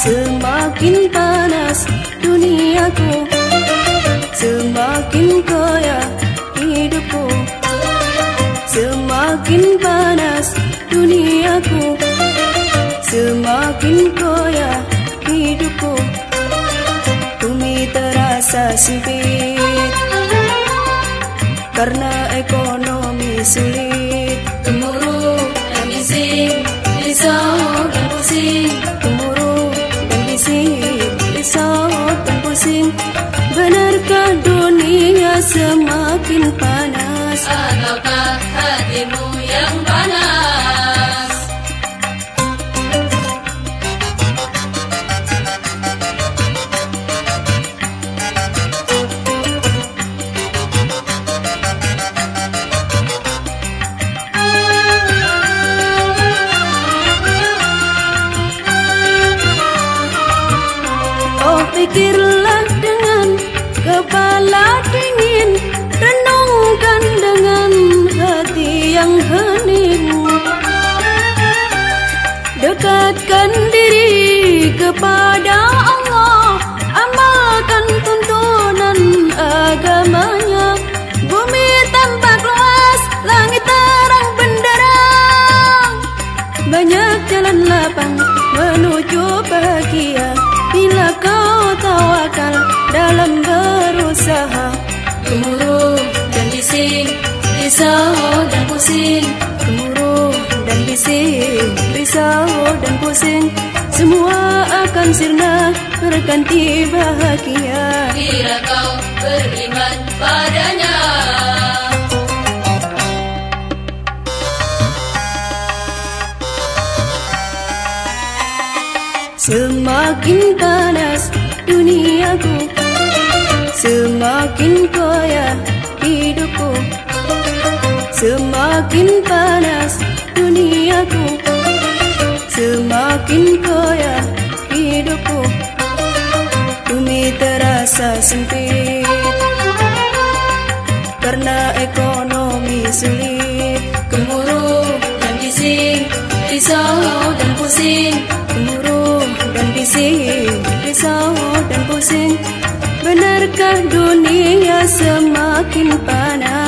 Semakin panas duniaku Semakin kaya hidupku. Semakin panas duniaku Semakin kaya hidupku. Bumi terasa sempit Karena ekonomi sulit. Pikirlah dengan kepala dingin Renungkan dengan hati yang hening. Dekatkan diri kepada Allah Amalkan tuntunan agamanya. Bumi tampak luas, langit terang benderang. Banyak jalan lapang menuju bahagia dalam berusaha. Gemuruh dan bising Risau dan pusing. Gemuruh dan bising, risau dan pusing. Semua akan sirna berganti bahagia. Bila kau beriman padanya. Semakin panas duniaku Semakin kaya hidupku Semakin panas duniaku Semakin kaya hidupku Bumi terasa sempit. Karena ekonomi sulit Gemuruh dan bising Risau dan pusing. Gemuruh dan bising Risau dan pusing Benarkah dunia semakin panas?